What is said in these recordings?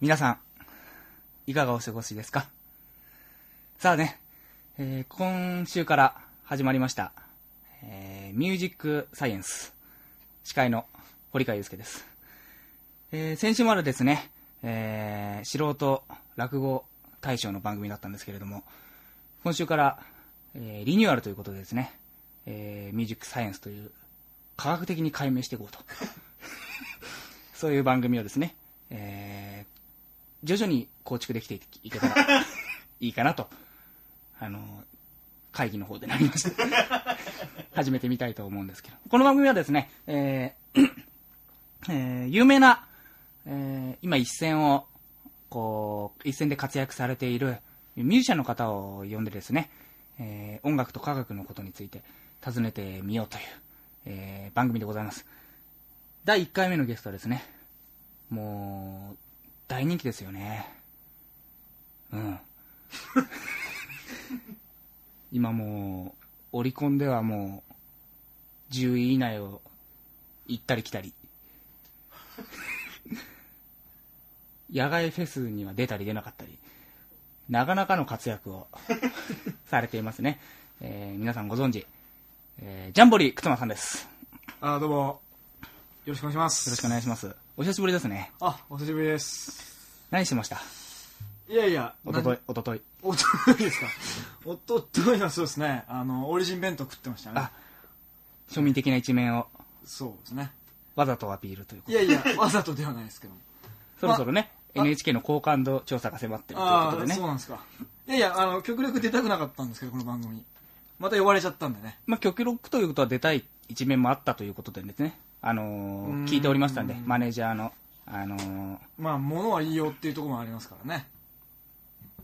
皆さん、いかがお過ごしですか？さあね、えー今週から始まりました、えーミュージックサイエンス、司会の堀川祐介です。えー先週までですね、えー素人落語大賞の番組だったんですけれども、今週から、えーリニューアルということでですね、えーミュージックサイエンスという科学的に解明していこうと。そういう番組をですね、えー徐々に構築できていけたら いいかなと、あの、会議の方でなりました。始めてみたいと思うんですけど。この番組はですね、えー えー有名な、えー今一線を、こう、一線で活躍されているミュージシャンの方を呼んでですね、えー音楽と科学のことについて尋ねてみようという、えー番組でございます。第1回目のゲストはですね、もう、大人気ですよね。うん。今もう、オリコンではもう、10位以内を行ったり来たり。野外フェスには出たり出なかったり、なかなかの活躍を されていますね。えー皆さんご存知、えージャンボリーくつまさんです。あどうもよろしくお願いしますよろしくお願いします。お久しぶりですね。あお久しぶりです。何してました？いやいやおととい、おととい。おとといですか？おとといはそうですね。あのオリジン弁当食ってましたね。あ庶民的な一面を。そうですね。わざとアピールということ。いやいやわざとではないですけどそろそろね、あ NHK の好感度調査が迫ってるということでね。そう。なんですか。いやいやあの極力出たくなかったんですけどこの番組。また呼ばれちゃったんでね。まあ、極力ということは出たい一面もあったということでですね、あのー聞いておりましたんで、マネージャーの、あのーまあ物はいいよっていうところもありますからね。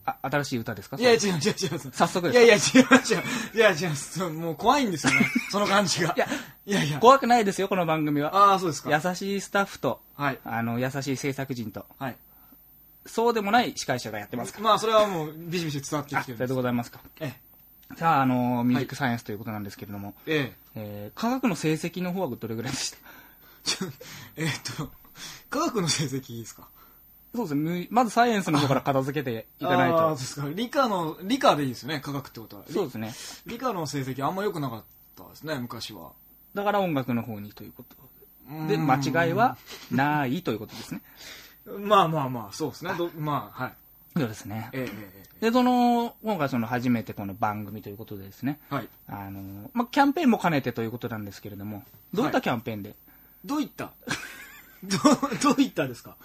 あ、新しい歌ですか？いや違う違う違う。早速ですか？いやいや違う違う。いや違う。もう怖いんですよね。その感じが。いやいやいや。怖くないですよ、この番組は。ああそうですか。優しいスタッフと、はい。あの、優しい制作陣と、はい。そうでもない司会者がやってますから。まあそれはもうビシビシ伝わってきてるんです。でございますか。えさあ、あのーミュージックサイエンスということなんですけれども、えええー科学の成績の方はどれぐらいでした？ええーっと科学の成績いいですか？そうですね。まずサイエンスの方から片付けていかないとあーそう。ですか理科の理科でいいですよね科学ってことはそうですね。理科の成績あんま良くなかったですね昔はだから音楽の方にということ。うで、ーん間違いはないということですね。まあまあまあそうですねどまあはいそうですね。えで、その、今回その初めてこの番組ということでですね、ええはい。あの、まあ、キャンペーンも兼ねてということなんですけれども、どういったキャンペーンで、どういった？どどういったですか？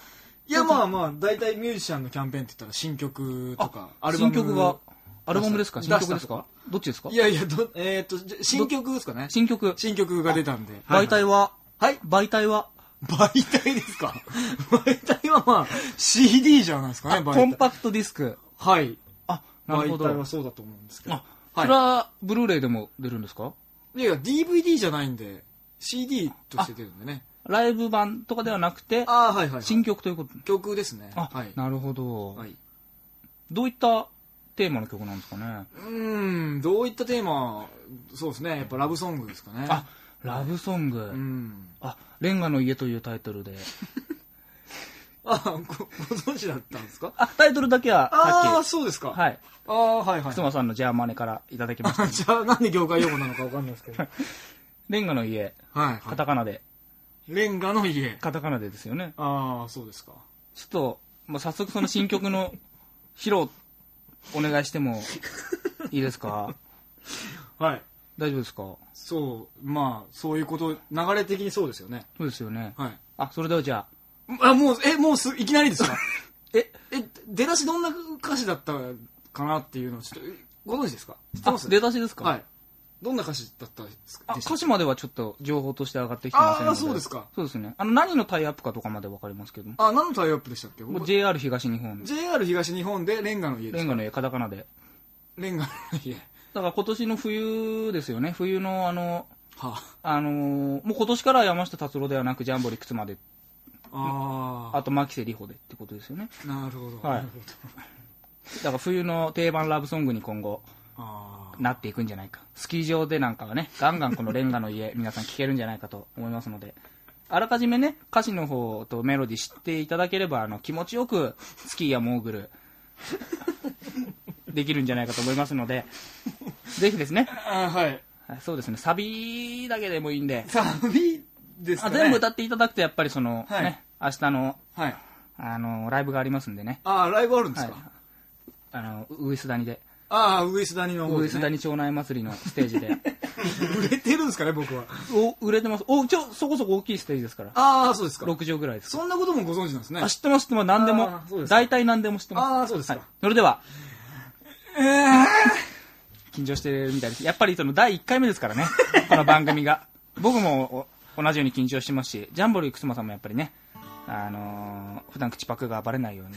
いやまあまあ大体ミュージシャンのキャンペーンって言ったら新曲とかアルバム新曲が、アルバムですか？出新曲ですか？どっちですか？いやいやどえーっと新曲ですかね。新曲。新曲が出たんで。媒体は、はい。媒体は、媒体ですか？媒体はまあ CD じゃないですかねあ媒体。コンパクトディスク。はい。あ、なるほど。媒体はそうだと思うんですけど。あ、はい。それは、ブルーレイでも出るんですか？いやいや DVD じゃないんで CD として出るんでね。ライブ版とかではなくて、ああはいはい、はい、新曲ということ？曲ですね。あ、はい、なるほど、はい、どういったテーマの曲なんですかね？うーんどういったテーマ？そうですね。やっぱラブソングですかね。あ、ラブソング。うん。あ、レンガの家というタイトルで。あごご存知だったんですか？あ、タイトルだけはああそうですか。き、はい。ああはいはい。くつまさんのジャーマネからいただきました。じゃあなんで業界用語なのかわかんないですけど。はい、レンガの家、はカタカナで、い、レンガの家。カタカナでですよね。ああそうですか。ちょっと、もう早速その新曲の披露、お願いしてもいいですか？はい大丈夫ですか？そうまあそういうこと流れ的にそうですよね。そうですよね。はい。あ、それではじゃあ。もうえもうすいきなりですか？あ、え、え出だしどんな歌詞だったかなっていうのをちょっとえご存知ですか？知ってあま、す？出だしですか？はい。どんな歌詞だったですか？あ、でした歌詞まではちょっと情報として上がってきてませんので。あーそうですか。そうですね。あの、何のタイアップかとかまでわかりますけど。も。あ何のタイアップでしたっけ？もう僕 JR 東日本、JR 東日本でレンガの家でレンガの家、カタカナで。レンガの家だから今年の冬ですよね。冬のあの、はあ。のーもう今年から山下達郎ではなくジャンボリ靴まで、あああと牧瀬里穂でってことですよね。あなるほど、はい。だから冬の定番ラブソングに今後ああなっていくんじゃないか。スキー場でなんかはね、ガンガンこのレンガの家、皆さん聴けるんじゃないかと思いますので、あらかじめね、歌詞の方とメロディー知っていただければ、あの、気持ちよくスキーやモーグル、できるんじゃないかと思いますので、ぜひですね、あはい。はいそうですね、サビだけでもいいんで、サビですかね。あ全部歌っていただくと、やっぱりその、はいね、明日の、はい。あの、ライブがありますんでね、ああ、ライブあるんですはいか、あの、ウグイス谷で、ああ、ウグイス谷のウグイス方ですね。谷町内祭りのステージで、売れてるんですかね、僕は。お、売れてます。お、ちょ、そこそこ大きいステージですから。ああ、そうですか。6畳ぐらいです。そんなこともご存知なんですね。あ、知ってます、知ってます。何でも大体何でも知ってます。ああ、そうですか。はい。それでは、えー緊張してるみたいです。やっぱりその第1回目ですからね。この番組が。僕もお同じように緊張してますし、ジャンボリーくすまさんもやっぱりね、あのー普段口パクがバレないように、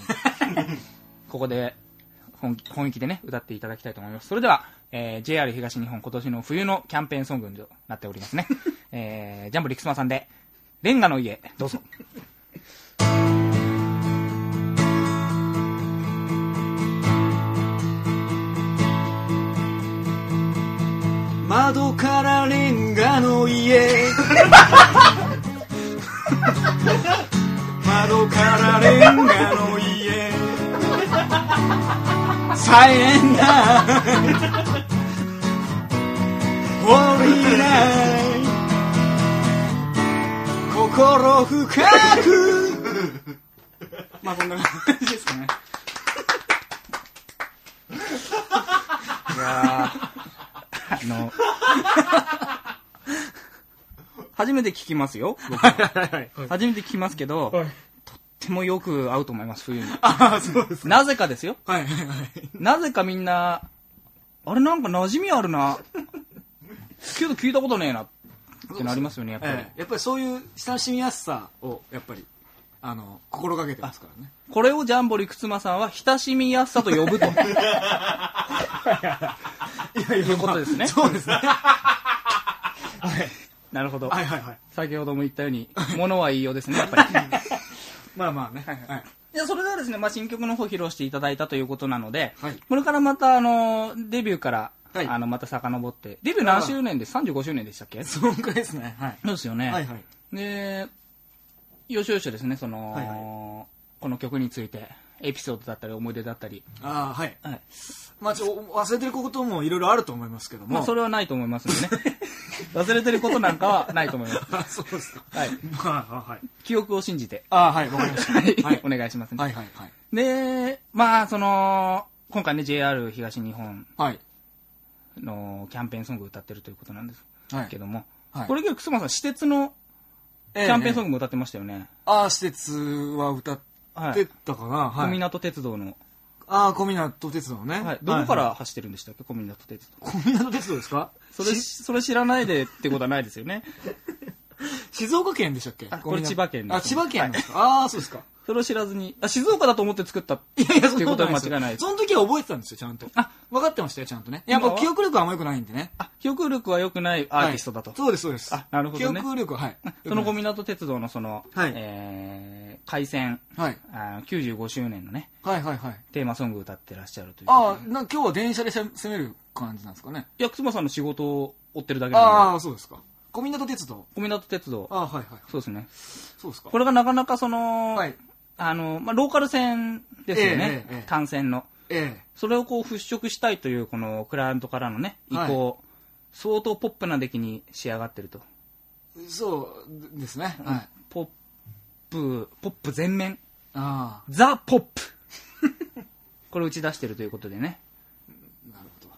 ここで本気本気でね、歌っていただきたいと思います。それでは、えー JR 東日本今年の冬のキャンペーンソングとなっておりますね。えージャンボリーくすまさんで、レンガの家、どうぞ。窓からレンガの家。窓からレンガの家。さえな。降りない。心深く。まあこんな感じですかね。いやー。あの、初めて聞きますよ、僕は初めて聞きますけど、とってもよく合うと思います、冬に。ああそうですなぜかですよ。はいはいはいなぜかみんな、あれなんか馴染みあるな。けど聞いたことねえな。ってなりますよね、やっぱり。ええやっぱりそういう親しみやすさをやっぱりあの心がけてますからねこれをジャンボリクツマさんは親しみやすさと呼ぶと。いやいいうことですねそうですね。はい。なるほど。はいはいはい。先ほども言ったように、物は言いようですね、やっぱり。まあまあね。はいはい。はい。いや、それではですね、まあ、新曲の方披露していただいたということなので、はい。これからまた、あの、デビューから、はい。あの、また遡って、デビュー何周年で ?35 周年でしたっけ？そそのくらいですね。はい。うですよね。はいはい。で、よしよしですね、その、はいはこの曲について、エピソードだったり、思い出だったり、ああはい。はい。まあちょ忘れてることもいろいろあると思いますけども。まあ、それはないと思いますんでね。忘れてることなんかはないと思います。あそうですか。はい。まあはい。記憶を信じて、ああはいわかりました。はい、はい。お願いしますね。はいはいはい。で、まあ、その、今回ね、JR 東日本はい。のキャンペーンソングを歌ってるということなんですはい。けども、はい。これ結構、くまさん、私鉄のキキャンペーンソンググも歌ってましたよね。ああ施設は歌っはい。てたかな？はい。小湊鉄道の、ああ小湊鉄道ね。はい。どこから走ってるんでしたっけ、小湊鉄道。小湊鉄道ですか？それ、しそれ知らないでってことはないですよね。静岡県でしたっけ？あこれ千葉県ですあ千葉県ですか、ああそうですか。それを知らずに、あ、静岡だと思って作った。いやいやっていうことは間違いないですその時は覚えてたんですよちゃんと。あ。分かってましたよちゃんとね。やっぱ今は記憶力はあんま良くないんでね。あ、記憶力は良くないアーティストだと。はいそうですそうです。あなるほどね。記憶力ははい。その小湊鉄道のその、はい。えー、開戦、はいあの95周年のね、はいはいはいテーマソングを歌ってらっしゃるという。ああな今日は電車で攻める感じなんですかね？いや、くまさんの仕事を追ってるだけなんで。ああそうですか小湊鉄道小湊鉄道。ああはいはいそうですね。そうですかこれがなかなかその、はいあの、まあ、ローカル線ですよね。ええええ単線の。えそれをこう払拭したいという、このクライアントからのね、意向、相当ポップな出来に仕上がってると。えそうですねはいプ、ポップ全面。あザ・ポップ。これ打ち出してるということでね。あなるほ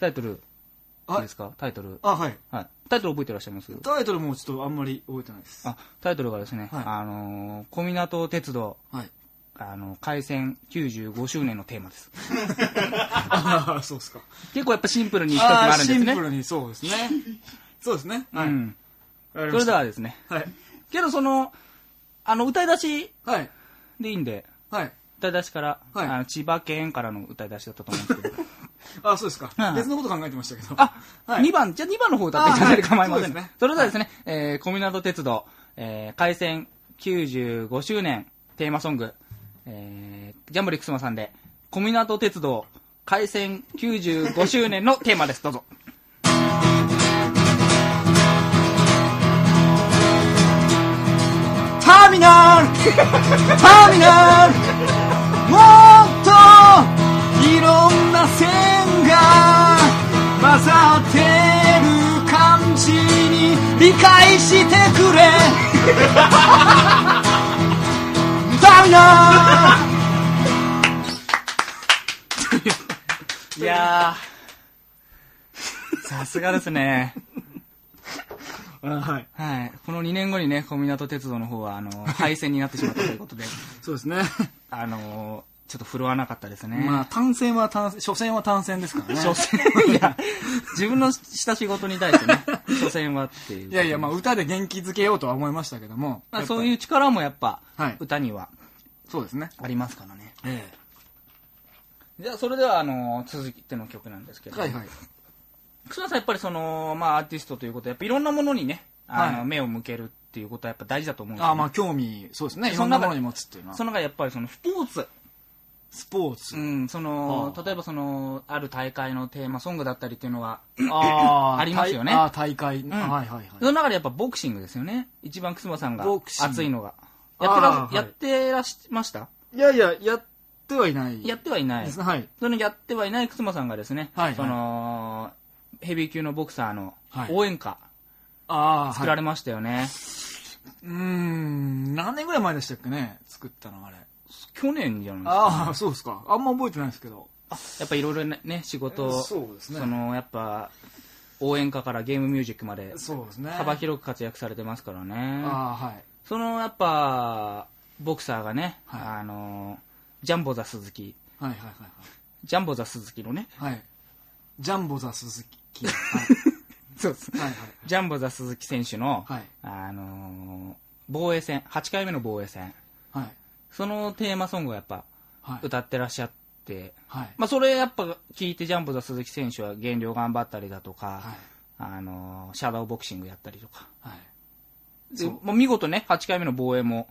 タイトル、いあいですか？タイトル。どあはい。はい。タイトル覚えてらっしゃいます？タイトルもちょっとあんまり覚えてないです。あ、タイトルがですね、はい。あのー小湊鉄道、はい。あの、開戦95周年のテーマです。ああそうですか。結構やっぱシンプルに一つもあるんですね。シンプ。ルにそうですね。そうですね。はい。うん。わかりそれではですね、はい。けどその、あの、歌い出しはい。でいいんで、はい。歌い出しから、はい。あの千葉県からの歌い出しだったと思うんですけど、あそうですか。はい別のこと考えてましたけど。あ、はい。2番、じゃあ2番の方歌ってい。ただいて構いません。あはいそうですね。それではですね、えー、小湊鉄道、えー、開戦95周年テーマソング、えー、ジャンボリックスマさんで、小湊鉄道開戦95周年のテーマです。どうぞ。ターミナル。もっといろんな線が混ざってる感じに理解してくれ。ターミナいやー、さすがですね。ルはい。はい。この2年後にね、小湊鉄道の方は、あの、廃線になってしまったということで、そうですね。あの、ちょっと振るわなかったですね。まあ単線は単線初戦は単線ですからね。所詮、いや、自分のした仕事に対してね、所詮はっていう。いやいやまあ歌で元気づけようとは思いましたけどもまあ、そういう力もやっぱ、はい。歌にはそうですね。ありますからね。えじゃあ、それでは、あの、続いての曲なんですけど、えはいはい楠田さん、やっぱりその、まあ、アーティストということで、やっぱいろんなものにね、あの、はい。目を向けるっていうことはやっぱ大事だと思うんですよ、ね。ああまあ興味そうですね。いろんなものに持つっていうのはその中でやっぱりそのスポーツ、スポーツ、うん、その、はあ例えばその、ある大会のテーマソングだったりっていうのは、あー ありますよね。大あー大会、ん。はいはいはい。その中でやっぱボクシングですよね。一番楠間さんが熱いのが。やってら、はい。やってらしました？いやいややってはいない。やってはいない。ですねはい。そのやってはいない楠間さんがですね、はいはい。その、ヘビー級のボクサーのはい。応援歌ああはい。作られましたよね。うーん何年ぐらい前でしたっけね作ったのあれ。去年じゃないですか。ああそうですか。あんま覚えてないですけど。やっぱいろいろね、ね仕事、そうですね。その、やっぱ、応援歌からゲームミュージックまでそうですね。幅広く活躍されてますからね。ああはい。そのやっぱ、ボクサーがね、はい。あの、ジャンボザ鈴木、はいはいはいジャンボザ鈴木のね、はい。はいジャンボザ鈴木はい。そうです。はいはい。ジャンボザ鈴木選手の、はい。あの、防衛戦、8回目の防衛戦、はい。そのテーマソングをやっぱはい。歌ってらっしゃって、はい。まあそれやっぱ聞いてジャンボザ鈴木選手は減量頑張ったりだとか、はい。あの、シャドーボクシングやったりとか、はい。でまあ見事ね、8回目の防衛も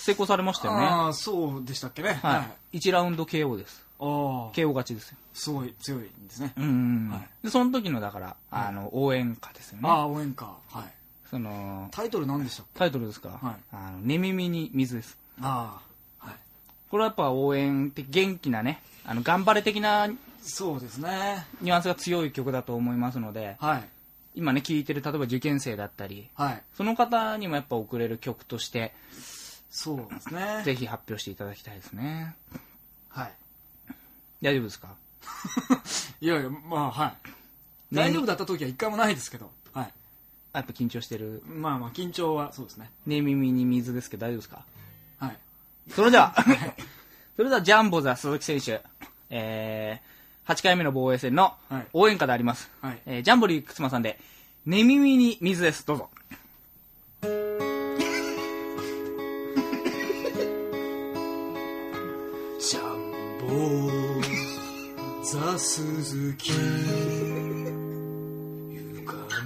成功されましたよね。ああそうでしたっけね。はい。1ラウンド KO です。ああ。KO 勝ちですよ。すごい強いんですね。うんうんうん。はい。で、その時のだから、あの、応援歌ですよね。ああ応援歌。はい。その、タイトル何でしたっけ？タイトルですか、はい。あの、寝耳に水です。ああはい。これはやっぱ応援って元気なね、あの、頑張れ的なそうですね。ニュアンスが強い曲だと思いますので、はい。今ね、聴いてる、例えば受験生だったり、はい。その方にもやっぱ送れる曲として、そうですね。ぜひ発表していただきたいですね。はい大丈夫ですか？いやいやまあはい。ね。大丈夫だった時は一回もないですけどはい。やっぱ緊張してる？まあまあ緊張はそうですね。寝耳に水ですけど大丈夫ですか？はい。それでは、それではジャンボザ鈴木選手、えー、8回目の防衛戦のはい。応援歌であります。はい。えージャンボリーくつまさんで、寝耳に水です。どうぞ。ジャンボザ鈴木歪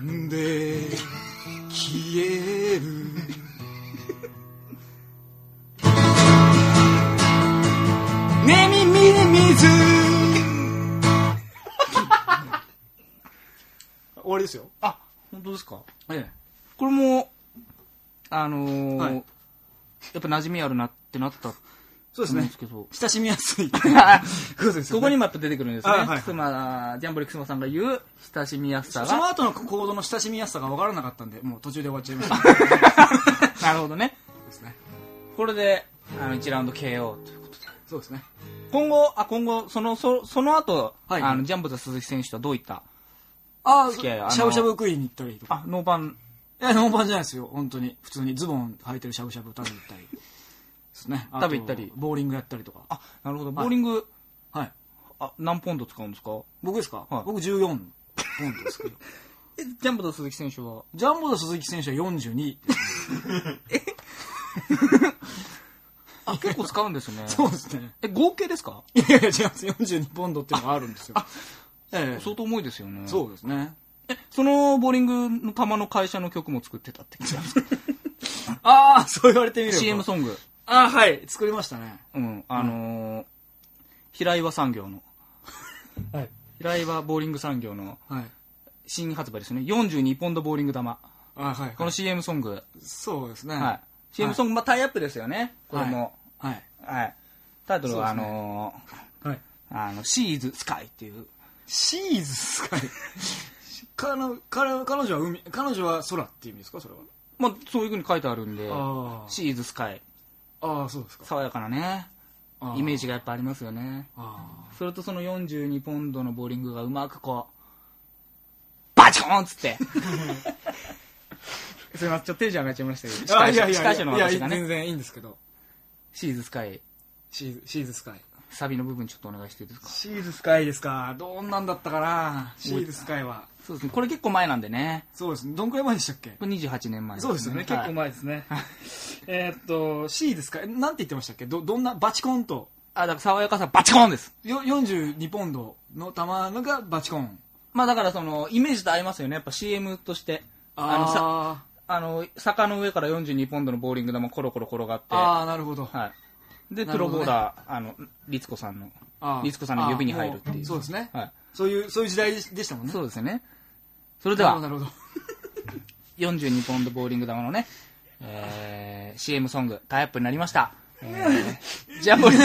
んで消える。寝耳に水。終わりですよ。あ、本当ですか？え。これも、あのーはい。やっぱ馴染みあるなってなったそうですね。親しみやすい。そうですよね。ここにもやっぱ出てくるんですね。あはいジャンボリーくつまさんが言う親しみやすさが。その後の行動の親しみやすさが分からなかったんでもう途中で終わっちゃいました。なるほどね。ですね。これで、あの、1ラウンド KO ということで。そうですね。今後、あ、今後、その、そその後、はい。あの、ジャンボザ鈴木選手とはどういった、ああ付き合いあのしゃぶしゃぶ食いに行ったりとか。あ、ノーパン、いやノーパンじゃないですよ。本当に。普通にズボン履いてるしゃぶしゃぶ食べ行ったりですね。食べ行ったり。ボーリングやったりとか。あ、なるほど、ボーリング、はい。あ、何ポンド使うんですか？僕ですか、はい。僕14ポンドですけど。え、ジャンボザ鈴木選手は、ジャンボと鈴木選手は42 あ、結構使うんですね。そうですね。え、合計ですか？いやいや違います。42ポンドっていうのがあるんですよ。ええ。相当重いですよね。そうですね。え、そのボーリングの球の会社の曲も作ってたって聞いたんですかああそう言われてみれば。CM ソング。ああはい作りましたねうん、あのー、平岩産業の、はい平岩ボーリング産業のはい新発売ですね。42ポンドボーリング玉。あはい、このはい、CM ソング、そうですねはい。CM ソング、まあタイアップですよね。これも。はい。はい。タイトルは、あのはい。ー、あの、シーズスカイっていう。シーズスカイ？彼女彼彼女は海、彼女は空っていう意味ですか？それは。まあ、そういう風に書いてあるんで、あシーズスカイ。ああ、そうですか。爽やかなね、イメージがやっぱありますよね。あそれとその42ポンドのボーリングがうまくこう、バチコーンっつって。すいません、ちょっとテンション上がっちゃいましたけど、あ。司会者司会者の私がね、全然いいんですけど。シーズスカイ、シーズ、シーズスカイ。サビの部分ちょっとお願いしていいですか？シーズスカイですか。どんなんだったかな？シーズスカイは。そうですね、これ結構前なんでね。そうですね。どんくらい前でしたっけ？これ28年前そうですよね。結構はい前ですね。えーっと、シーズスカイ。なんて言ってましたっけ？ど、どんな、バチコンと？あ、だから爽やかさバチコーンです。よ42ポンドの玉がバチコン。まあだからその、イメージと合いますよね。やっぱ CM として。あのさ、ああの、坂の上から42ポンドのボーリング玉コロコロ転がって。ーあー、なるほど。はい。で、なるほどねプロボーダー、あの、律子さんの、律子さんの指に入るっていう。そうですね。はい。そういう、そういう時代でしたもんね。そうですよね。それでは、なるほど、なるほど。42ポンドボーリング玉のね、えー、CM ソング、タイアップになりました。えー、ジャンボリ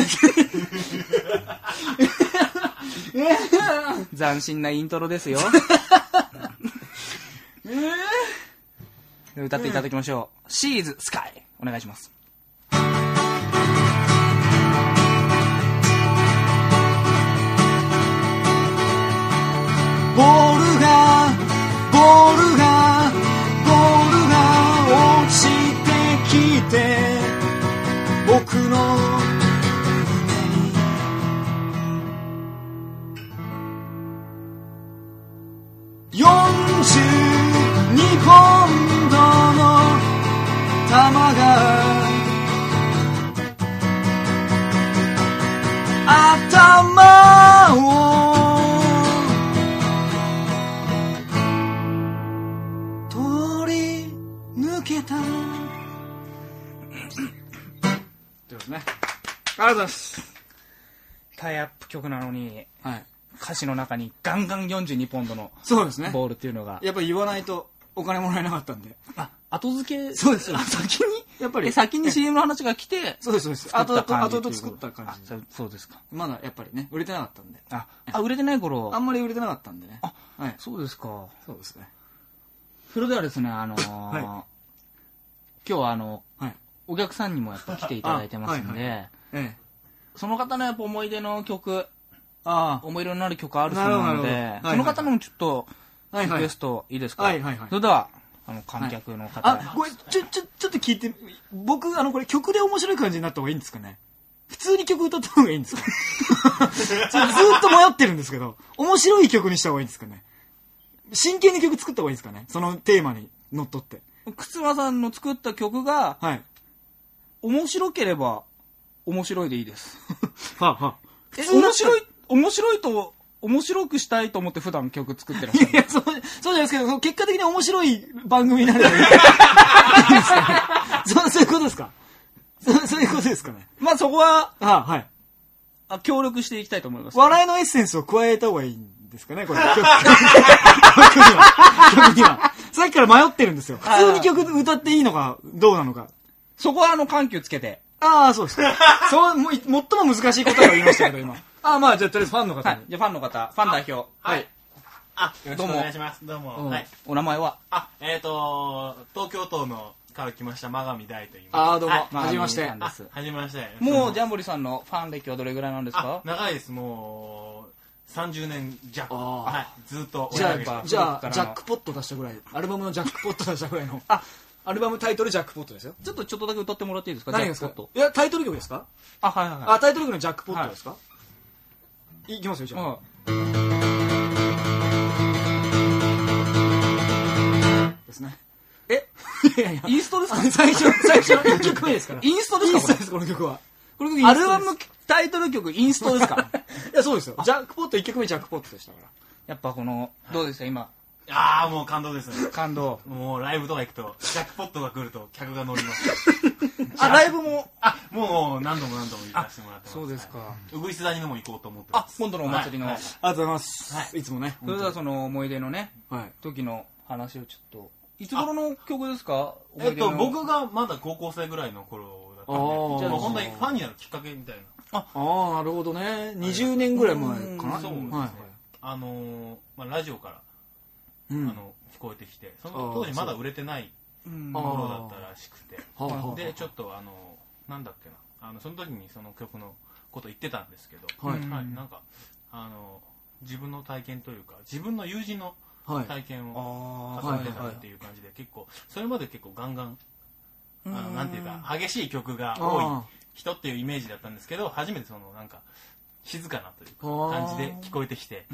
斬新なイントロですよ。歌っていただきましょう。シーズスカイ。お願いします。ボールが、ボールが、ボールが落ちてきて、僕の胸に。42ポンドの玉が頭とうございます。タイアップ曲なのに、はい。歌詞の中にガンガン42ポンドのそうですね。ボールっていうのが、やっぱり言わないとお金もらえなかったんで。あ、後付け、そうですあ先に？やっぱりえ先に CM の話が来て、そうです、そうです。作後々、作った感じそうですか。まだやっぱりね、売れてなかったんで。あ、あ売れてない頃？あ、んまり売れてなかったんでね。あ、はい。そうですか。そうですね。それではですね、あのーはい今日はあの、はい。お客さんにもやっぱ来ていただいてますんで、あはいええ。その方のやっぱ思い出の曲、あ思い入れのある曲あるそうなので、なるほどその方のもちょっと、あ。はいはいリクエス。トいいですか？はいはいはいそれでは、あの、観客の方、あ、これ、ちょ、ちょ、ちょっと聞いて、僕、あの、これ曲で面白い感じになった方がいいんですかね？普通に曲歌った方がいいんですか ずっと迷ってるんですけど、面白い曲にした方がいいんですかね？真剣に曲作った方がいいんですかね？そのテーマにのっとって。靴間さんの作った曲が、はい。面白ければ、面白いでいいです。はあ、はあ。え、面白い、面白いと、面白くしたいと思って普段曲作ってらっしゃる。いや、そう、そうじゃないですけど、結果的に面白い番組になればいいいいんですかねそう、そういうことですか？そうそういうことですかね？まあそこは、あはい。あ協力していきたいと思います。笑いのエッセンスを加えた方がいいんですかね？これ。曲曲には。曲には。さっきから迷ってるんですよ。普通に曲歌っていいのか、どうなのか。そこはあの緩急つけて。ああ、そうですか。そう、もう、最も難しい答えを言いましたけど、今。ああ、まあ、じゃあ、とりあえずファンの方に。。はいじゃあファンの方、ファン代表。はい。あ、よろしくおどうも願いします。どうも。うんはい。お名前は？あ、えっ、と、東京都のから来ました、真上大と言います。ああ、どうも。はじめまして。はじめまして。もう、ジゃャンボリさんのファン歴はどれぐらいなんですあか、長いです。もう、30年弱。あーはい。ずっとじゃあ、じゃあ、ジャックポット出したぐらい。アルバムのジャックポット出したぐらいの。あ、アルバムタイトルジャックポットですよ。ちょっとちょっとだけ歌ってもらっていいですか？何がですか？いや、タイトル曲ですか？あ、はいはいはい。あ、タイトル曲のジャックポットですか？い。きますよ、じゃあ。ですね。え？いやいや。インストですか？最初、最初の1曲目ですから。インストですか？インストです、この曲は。この曲アルバムタイトル曲インストですかいや、そうですよ。ジャックポット1曲目ジャックポットでしたから。やっぱこの、どうですか？今、ああ、もう感動ですね。感動。もうライブとか行くと、ジャックポットが来ると客が乗ります。あ、ライブも、あ、もう何度も何度も行かせてもらってます。そうですか。うぐいす谷のも行こうと思ってます。、あ今度のお祭りの。ありがとうございます。はいいつもね。それではその思い出のね、はい。時の話をちょっといつ頃の曲ですか？えっと、僕がまだ高校生ぐらいの頃だったんで、じゃあ本当にファンになるきっかけみたいな。ああなるほどね20年ぐらい前かなそうですね。はいあのーまあ、ラジオから、うんあの、聞こえてきて、その当時まだ売れてない頃だったらしくて、で、ちょっとあの、なんだっけな、あの、その時にその曲のこと言ってたんですけど、はい。はい、なんか、あの、自分の体験というか、自分の友人のはい。体験をあ重ねてたっていう感じで、結構、それまで結構ガンガン、あの、なんていうか、激しい曲が多いあ人っていうイメージだったんですけど、初めてその、なんか、静かなという感じで聞こえてきて、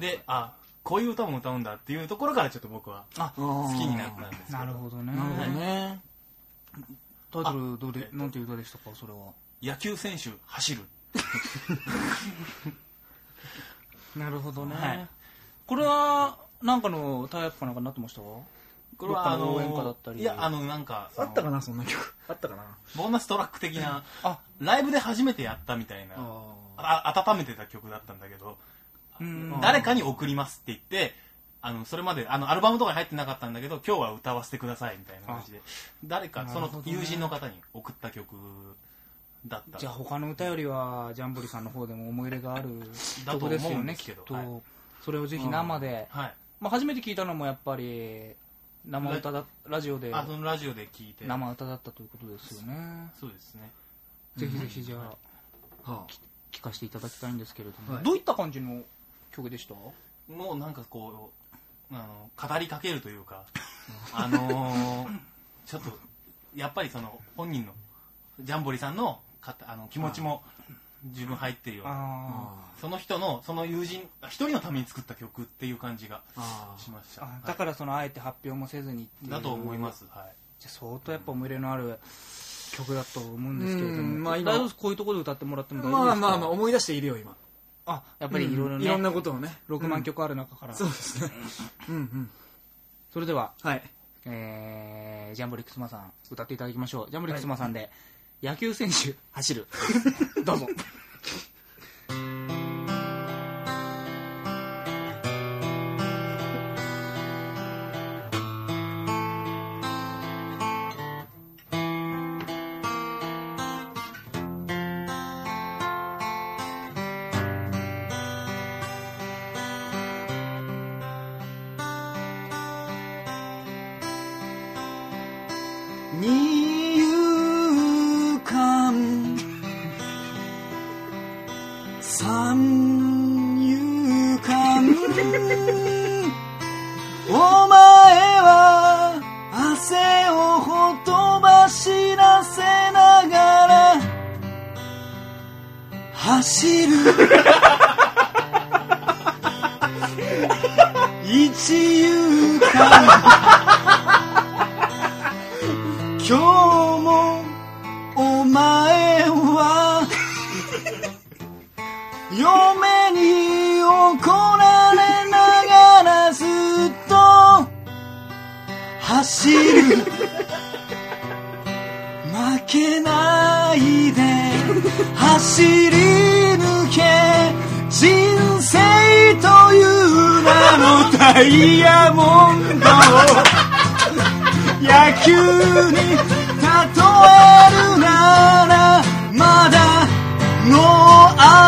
で、あ、こういう歌も歌うんだっていうところからちょっと僕はあ。好きになったんですけど。なるほどね。なるほどね。タイトルどうでえっとなんていう歌でしたか？それは。野球選手走る。なるほどね、はい。これはなんかのタイアップかなんかになってました？これはあの応援歌だったり。いや、あの、なんか、あったかなそんな曲。あったかな。ボーナストラック的な、あ。ライブで初めてやったみたいな、ああ温めてた曲だったんだけど、うん誰かに送りますって言って、あの、それまで、あの、アルバムとかに入ってなかったんだけど、今日は歌わせてくださいみたいな感じで、誰か、その友人の方に送った曲だった。じゃあ他の歌よりはジャンボリさんの方でも思い入れがある曲ですよねきっと、はい。それをぜひ生で、はい。まあ、初めて聞いたのもやっぱり生歌だラジオで。あ、そのラジオで聞いて。生歌だったということですよね、そうですね。ぜひぜひじゃあは聞かせていただきたいんですけれども、はい。どういった感じの曲でした？もうなんかこう、あの、語りかけるというか、あのー ちょっと、やっぱりその、本人の、ジャンボリさんのかたあの気持ちも自分入ってるような、あその人の、その友人、一人のために作った曲っていう感じがあしました。あはい。だからそのあえて発表もせずにっていう。だと思います。はい。じゃあ相当やっぱ思い入れのある曲だと思うんですけれども、うんまあ今こういうところで歌ってもらっても大丈夫ですか？まあまあまあ思い出しているよ今あやっぱりいろいろね、いろんなことをね。6万曲ある中から、そうですね。うんうん。それでは、はい。えー、ジャンボリクスマさん歌っていただきましょう。ジャンボリクスマさんで、野球選手走る。どうぞ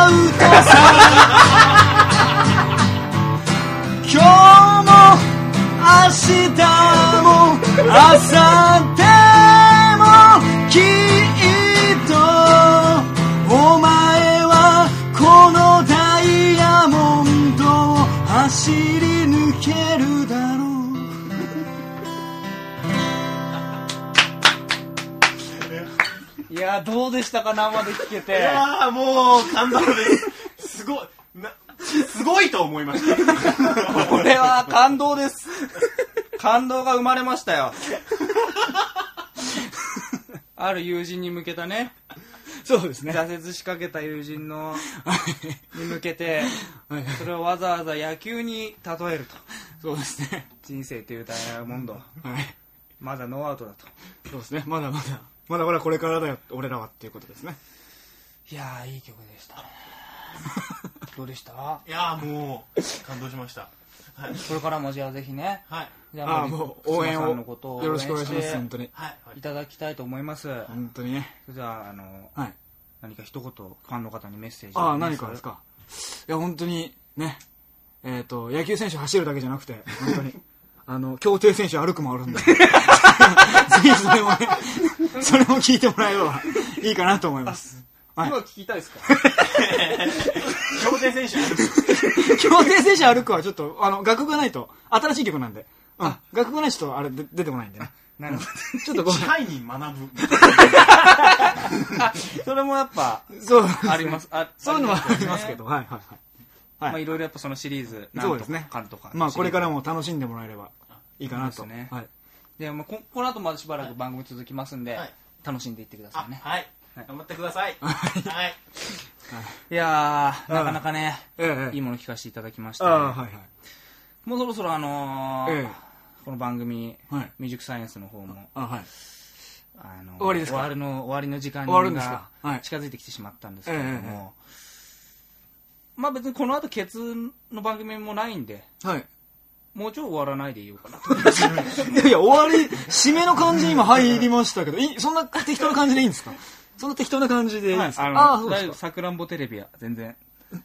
ーアウトさ 今日も明日も明後日どうでしたか生で聴けいてやーもう、感動です。すごい、な、すごいと思いました。これは感動です。感動が生まれましたよ。ある友人に向けたね。そうですね。挫折しかけた友人のに向けてはい。それをわざわざ野球に例えると。そうですね。人生というダイヤモンドはい。まだノーアウトだと。そうですね。まだまだまだまだこれからだよ俺らはっていうことですねいやーいい曲でした どうでした？いやーもう、感動しました。これからもじゃあぜひね、はい。じゃああ、もう応援をさんのことをよろしくお願いします、本当に。はい。はいいただきたいと思います。本当にね。じゃあ、あの、はい。何か一言、ファンの方にメッセージ。ああ、何かですか？いや、本当に、ね。えっ、と、野球選手走るだけじゃなくて、本当に。あの、競艇選手歩くもあるんで。ぜひそれもね、それも聞いてもらえればいいかなと思います。はい今聞きたいですか？競艇選手歩く。競艇選手歩くはちょっと、あの、楽譜がないと、新しい曲なんで。うん。楽譜がないとちょっとあれで出てこないんでね。なるほちょっとごめん支。配人学ぶ。ど。それもやっぱ、そう。あります。あそういうのはありますけねど、はいはいはい。まあ、はいいろいろやっぱそのシリーズ、なんとそうですねとか。まあこれからも。も楽しんでもらえればいいかなと。ねはい。で、まあ、ここの後まだしばらく番組続きますんで、はい楽しんでいってくださいね。あはい。頑張ってください。はい。いやー、なかなかね、いいもの聞かせていただきましあた、あ、はいはい。もうそろそろあのーえこの番組、はいミュージックサイエンスの方も、あはい。あの終わりですか？終わりの終わりの時間終わるんですが近づいてきてしまったんですけれどええも、まあ別にこの後ケツの番組もないんで、はい。もうちょい終わらないでいようかなと。いやいや、終わり、締めの感じに今入りましたけど、いそんな適当な感じでいいんですか？そんな適当な感じでいいんですか、あのああ、そうですか。大丈夫さくらんぼテレビは全然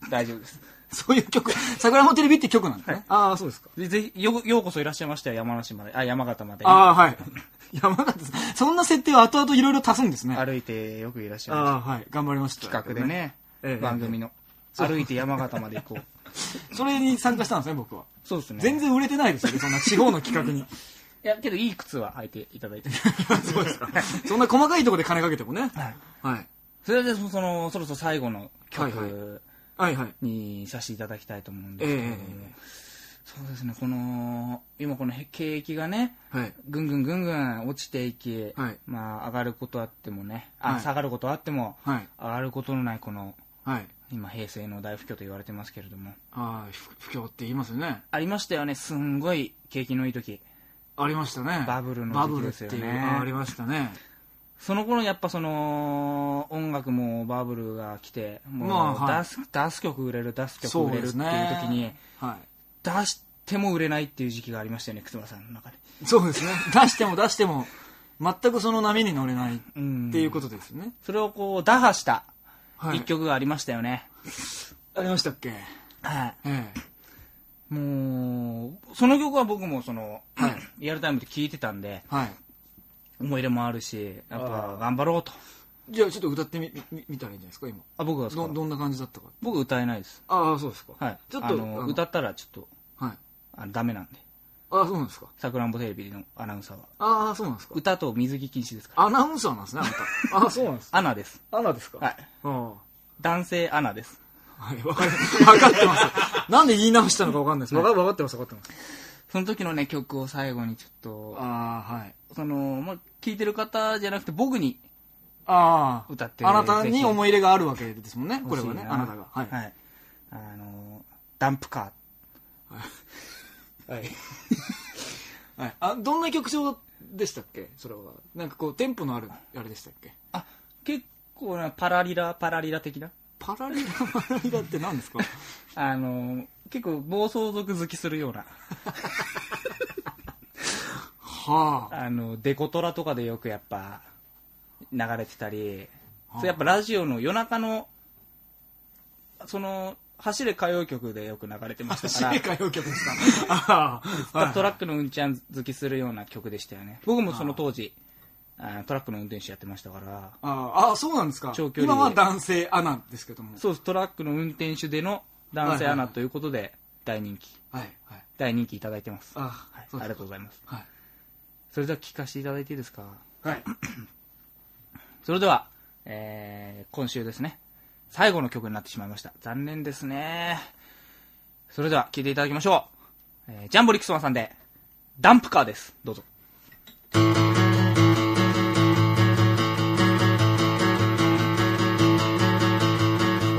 大丈夫です。そういう曲、桜もテレビって曲なんですね。ああ、そうですか。でぜひよ、ようこそいらっしゃいましたよ、山梨まで、あ、山形まで。ああ、はい。山形さん、そんな設定は後々いろいろ足すんですね。歩いてよくいらっしゃいました。ああ、はい。頑張りました。企画で。ね、ええ番組の。歩いて山形まで行こう。それに参加したんですね、僕は。そうですね。全然売れてないですよね、そんな地方の企画に。いや、けどいい靴は履いていただいて。そうですか。そんな細かいところで金かけてもね。はい。はい。それで、そその、そろそろ最後のはい曲はいはい。にさせていただきたいと思うんですけど、ええそうですね、この、今この景気がね、はい。ぐんぐんぐんぐん落ちていき、はいまあ上がることあってもね、あ、はい下がることあっても、はい。上がることのないこの、はい。今平成の大不況と言われてますけれども、ああ、不不況って言いますよね。ありましたよね、すんごい景気のいい時。ありましたね。バブルのバ時期ですよねあありましたね。その頃やっぱその音楽もバブルが来てもうまあはい出す,、出す曲売れる出す曲売れるっていう。時にはい。出しても売れないっていう時期がありましたよね靴村さんの中でそうですね。出しても出しても、全くその波に乗れないっうんていうことですね。それをこう打破したはい一曲がありましたよね、ありましたっけ？はいえもうその曲は僕もその、はい リアルタイムで聴いてたんでえ。はい。思い入れもあるしやっぱ頑張ろうとじゃあちょっと歌ってみ、み、見たらいいんじゃないですか、今？あ僕がですか？ど、どんな感じだったか。僕歌えないですああ、そうですか。はいちょっと、あの歌ったらちょっとはい。あのダメなんでああ、そうなんですか。さくらんぼテレビのアナウンサーはああ、そうなんですか。歌と水着禁止ですからアナウンサーなんですね、あなた。あ あ、そうなんですか。アナですアナですか。はいあ男性アナですあ。はい、わかり、わかってます。なんで言い直したのかわかんないです。わかわかってます、わかってます。その時のね曲を最後にちょっとああ、はい。そのまあ聴いてる方じゃなくて僕にああ。歌ってあなたに思い入れがあるわけですもんね、これはね、欲しいなあなたが。はい。はい、あのダンプカはい。はい。あ、どんな曲調でしたっけ？それは。なんかこう、テンポのある、あれでしたっけ？ーあ結構なパラリラパラリラ的な？パラリラパラリラって何ですか？あの結構暴走族好きするような はあ。あのデコトラとかでよくやっぱ流れてたりそれやっぱラジオの夜中のその走れ歌謡曲でよく流れてましたから。走れ歌謡曲ですか。ああ。は いトラックの運転好きするような曲でしたよね。僕もその当時あトラックの運転手やってましたから。ああ、そうなんですか。長距離で。今は男性アナですけども。そうです。トラックの運転手での男性アナということで大人気。はい、はい。大人気いただいてます。あありがとうございます。はい。それでは聞かせていただいていいですか？はい。それでは、えー今週ですね最後の曲になってしまいました。残念ですね。それでは聴いていただきましょう、えージャンボリクソンさんでダンプカーです。どうぞ。俺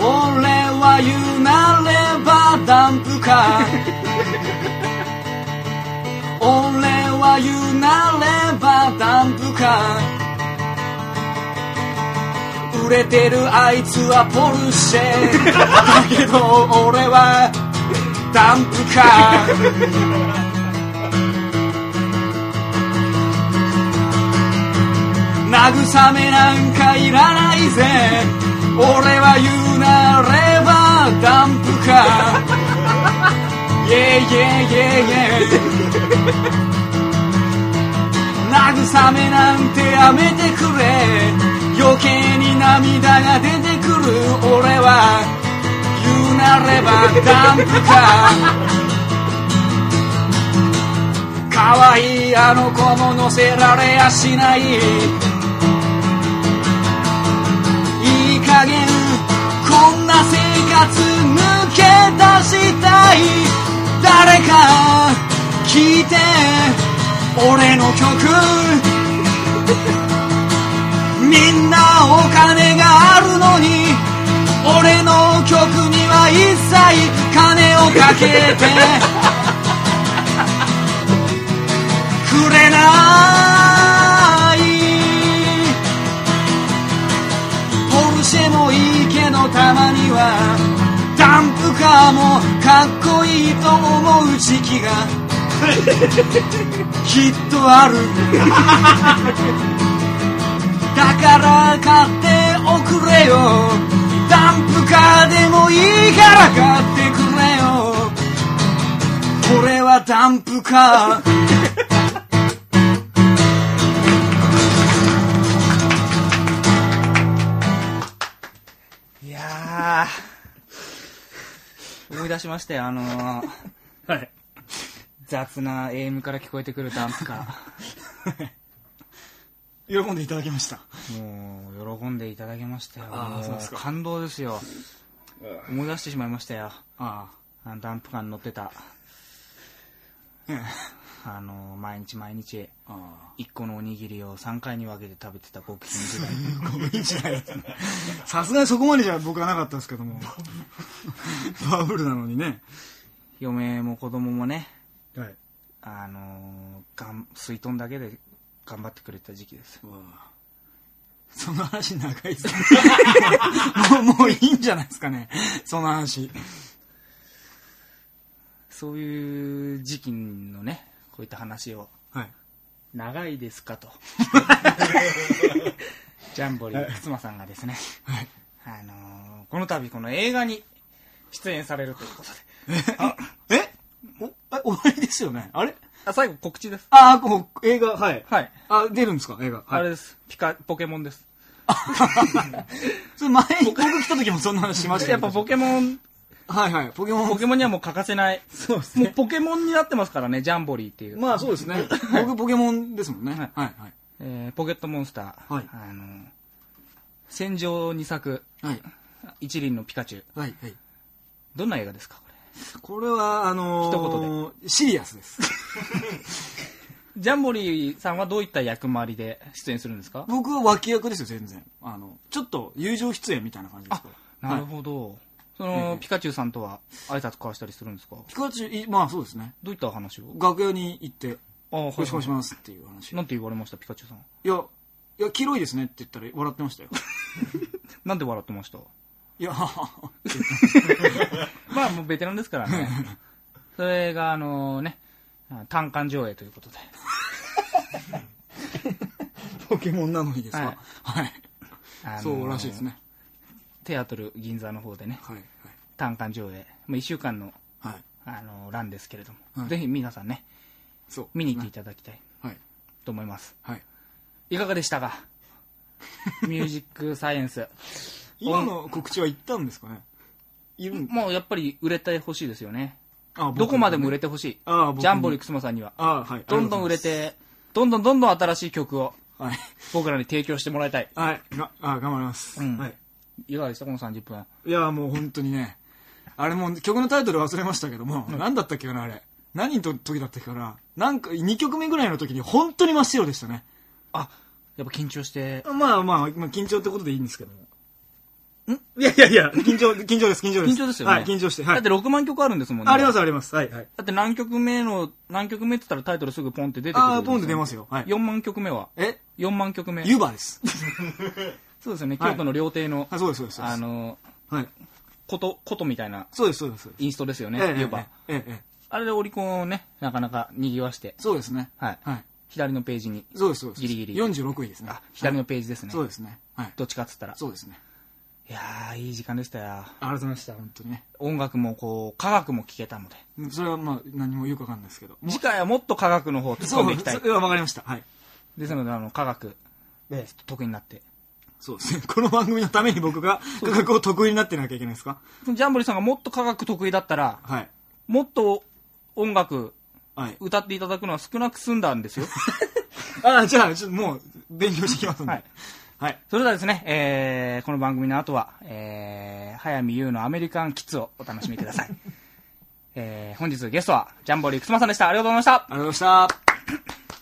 は言うなればダンプカー。俺は言うなればダンプカーれてるあいつはポルシェ。だけど俺はダンプカー。慰めなんかいらないぜ。俺は言うなればダンプカー。イェイイェイイェイイェイ。慰めなんてやめてくれ。余計に涙が出てくる俺は。言うなればダンプカー可愛いあの子も乗せられやしない。いい加減こんな生活抜け出したい。誰か聞いて。俺の曲。みんなお金があるのに俺の曲には一切金をかけて くれない。ポルシェもいいけどたまにはダンプカーもかっこいいと思う時期がきっとある。だから買っておくれよ。ダンプカーでもいいから買ってくれよ。これはダンプカー。いやー、思い出しましたよ、あのー、はい。雑な AM から聞こえてくるダンプカ 喜んでいただきましたー。もう、喜んでいただけましたよ。もあーそうですか感動ですよ。思い出してしまいましたよ。ああのダンプカーに乗ってた、あのー、毎日毎日、あ1個のおにぎりを3回に分けて食べてた極貧時代。さすがにそこまでじゃ僕はなかったですけどもバブルなのにね嫁も子供もね、はいあのー、がん水遁だけで頑張ってくれた時期です。その話長いですね。もうもういいんじゃないですかね。その話。そういう時期のね、こういった話を、はい。長いですかと。ジャンボリー、くつまさんがですね、はい。あのーこの度この映画に出演されるということで。え？おえ終わりですよね。あれ？あ、最後告知です。ああこう映画はい。はい。あ出るんですか？映画。はい。あれです。ピカ、ポケモンです。それ前に僕来た時もそんな話しましたよやっぱポケモン、はいはい。ポケモン。ポケモンにはもう欠かせない。そうですもうポケモンになってますからね、ジャンボリーっていう。まあそうですね。僕ポケモンですもんね。はい。はいはい。えーポケットモンスター。はい。あのー戦場に咲くはい。一輪のピカチュウ。はいはい。どんな映画ですか？これ。はあのー、シリアスです。ジャンボリーさんはどういった役回りで出演するんですか？僕は脇役ですよ全然。あのちょっと友情出演みたいな感じですなるはい。ほど。その、ええ。ピカチュウさんとは挨拶交わしたりするんですか？ピカチュウいまあそうですね。どういった話を？楽屋に行ってああ、よろしくお願いしますっていう話。なんて言われました、ピカチュウさん？いやいや黄色いですねって言ったら笑ってましたよ。なんで笑ってました？いや まあ、もうベテランですからね。それが、あのね、あ単館上映ということで。ポケモンなのにですか？はい。はい、あのーそうらしいですね。テアトル銀座の方でね、はい単館上映。まあ、1週間の、はいはい。あのー、ランですけれども、はい。ぜひ皆さんね、そう。見に行っていただきたいはい。と思います。はい。いかがでしたか？ミュージックサイエンス。今の告知は行ったんですかね？いるん。もうやっぱり売れてほしいですよね。あ僕どこまでも売れてほしい。あ僕ジャンボリークスマさんには。あはい。どんどん売れて、どんどんどんどん新しい曲を。はい。僕らに提供してもらいたい。はい。があ頑張ります、うん。はい。いかがでした？この30分。いやもう本当にね。あれもう曲のタイトル忘れましたけども、何だったっけかなあれ。何の時だったっけかな。なんか2曲目ぐらいの時に本当に真っ白でしたね。あ、やっぱ緊張して、まあまあ、まあ、緊張ってことでいいんですけども。ん いやいやいや緊張緊張です緊張です緊張ですよね。はい緊張してはいだって6万曲あるんですもんね。ありますありますはいはいだって何曲目の、何曲目って言ったらタイトルすぐポンって出てくる。ああポンで出ますよはい4万曲目はえ ?4 万曲目。ユバです そうですよね。はい京都の料亭の、あそうですそうですそうですあの、はいこと、ことみたいなそうです、そうです。インストですよね、ええ言えば。ええええええあれでオリコンをね、なかなか賑わして、そうですね。はい。はい。左のページに、そうです、そうです。ギリギリ46位ですね。あ、左のページですね。そうですね。はい。どっちかっつったら。そうですね。いやー、いい時間でしたよ。ありがとうございました、本当にね。音楽もこう、科学も聴けたので。うんそれはまあ、何もよくわかんないですけど。次回はもっと科学の方を突っ込んでいきたいそ。うわかりました。はい。ですので、あの、科学、得意になって。そうですね。この番組のために僕が科学を得意になってなきゃいけないですか？ジャンボリーさんがもっと科学得意だったら、はい。もっと音楽、はい。歌っていただくのは少なく済んだんですよ。あじゃあ、ちょっともう、勉強してきますんで。ははいい。はい。それではですね、えー、この番組の後は、えー、早見優のアメリカンキッズをお楽しみください。えー、本日ゲストは、ジャンボリーくつまさんでした。ありがとうございました。ありがとうございました。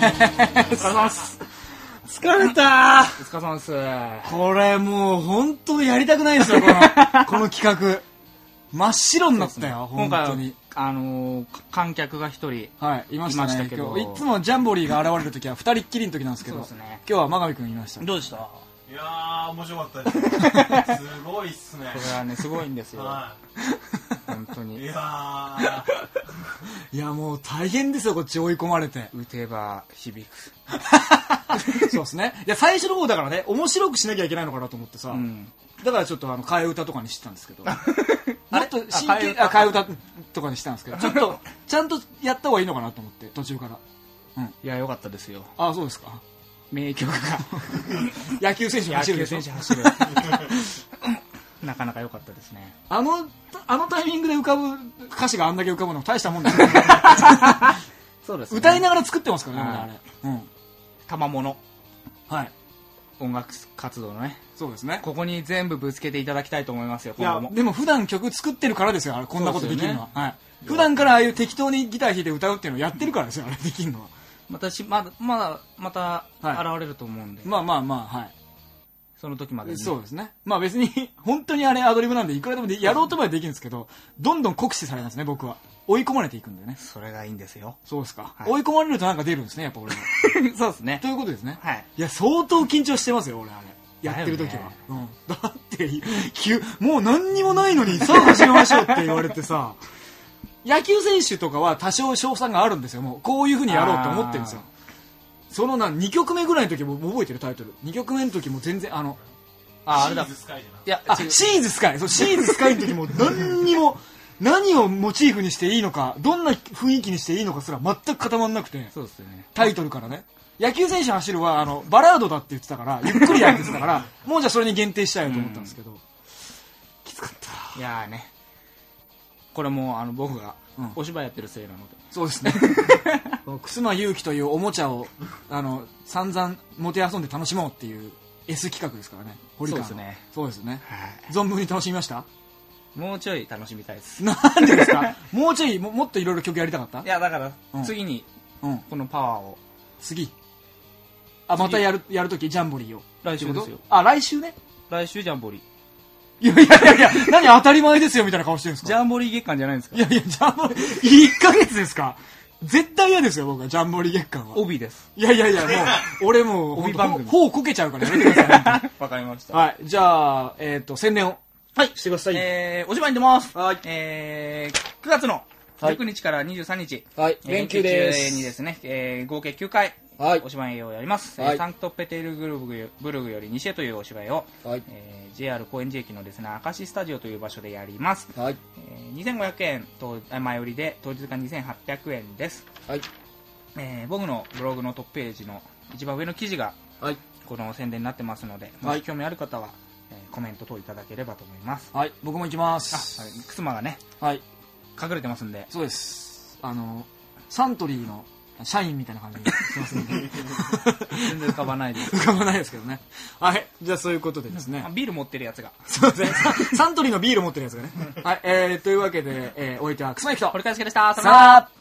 お疲れ様です。疲れたお疲れ様です。これもう、本当やりたくないですよ、この、この企画。真っ白になったよ、今回は本当に。、あのーか観客が一人、はい、いましたね。けどいつもジャンボリーが現れるときは二人っきりの時なんですけど、そうですね今日は真上くんいました。どうでした？こいやー、面白かったです。すごいっすね。れはね、すごいんですよ。はい。い本当に。やー、いや、もう大変ですよ、こっち追い込まれて。打てば響く。そうですね。いや、最初の方だからね、面白くしなきゃいけないのかなと思ってさ、うん。だからちょっとあの、替え歌とかにしてたんですけど、もっと真剣、あ替え歌とかにしたんですけど、ちょっと、ちゃんとやった方がいいのかなと思って、途中から。いや、よかったですよ。あ、そうですか？名曲が。野球選手野球走るでしょ？選手走る。なかなか良かったですね。あの、あのタイミングで浮かぶ歌詞があんだけ浮かぶの大したもんだよ。そうです歌いながら作ってますからね、はいあれ。うん。賜物はい。音楽活動のね、そうですね。ここに全部ぶつけていただきたいと思いますよ、いや今後も、。でも普段曲作ってるからですよ、こんなことできるのは。そうはい。普段からああいう適当にギター弾いて歌うっていうのをやってるからですよ、あれできるのは。またし、まだ、まだ、また、はい現れると思うんで、まあまあまあ、はい。その時までに、そうですね。まあ別に、本当にあれアドリブなんで、いくらでもでやろうとまでできるんですけど、どんどん酷使されますね、僕は。追い込まれていくんだよね。それがいいんですよ。そうですか。はい追い込まれるとなんか出るんですね、やっぱ俺は。そうですねと。いうことですね。はい。いや、相当緊張してますよ、俺、あれ。やってる時は。うん。だって、急、もう何にもないのに、さあ始めましょうって言われてさ、野球選手とかは多少賞賛があるんですよ、もう。こういう風にやろうと思ってるんですよ。そのな、2曲目ぐらいの時も覚えてるタイトル。2曲目の時も全然、あの、あ、あれだ。シーズスカイじゃないいや、あ、シーズスカイ。そう、シーズスカイの時も 何にも、何をモチーフにしていいのか、どんな雰囲気にしていいのかすら全く固まんなくて。そうですよね。タイトルからね。野球選手走るは、あの、バラードだって言ってたから、ゆっくりやってたから、もうじゃあそれに限定したいと思ったんですけど、きつかった。いやーね。これも、あの、僕がうん、お芝居やってるせいなので。そうですね。楠間勇気というおもちゃを、あの、散々、もてあそんで楽しもうっていう S 企画ですからね。堀川のそうですね。そうですね。はい。存分に楽しみました？もうちょい楽しみたいです。なんでですか？もうちょいも、もっといろいろ曲やりたかった？いや、だからうん、次に、うん。このパワーを、次。あ、またやる、やるとき、ジャンボリーを。来週ですよ。あ、来週ね。来週ジャンボリー。いやいやいやいや、何当たり前ですよみたいな顔してるんですか？ジャンボリー月間じゃないんですか？いやいや、ジャンボリー、1ヶ月ですか？絶対嫌ですよ、僕は、ジャンボリー月間は。帯です。いやいやいや、もう、俺もう、帯番組ほうこけちゃうからやめてください。わかりました。はい、じゃあ、えっ、と、宣伝を。はい、してください。えー、お芝居に出ます。はいえー、9月のはい19日から23日、はいえー連休ですにですね、えー、合計9回、はいお芝居をやります。はいえーサンクトペテルブルグよブルグより西へというお芝居を、はいえー JR 高円寺駅のですね、明石スタジオという場所でやります。はい。えー、2500円とあ前売りで、当日が2800円です。はい。えー、僕のブログのトップページの一番上の記事が、はい。この宣伝になってますので、もし興味ある方は、えーコメント等いただければと思います。はい、僕も行きまあ、す。くすまがね、はい。隠れてますんで、そうです。あの、サントリーの社員みたいな感じにしてますんで。全然浮かばないです。浮かばないですけどね。はい。じゃあそういうことでですねあ。ビール持ってるやつが。そうですね。ササントリーのビール持ってるやつがね。はい。えー、というわけで、えー、お相手は、くすまゆきと堀。川介でした。さあ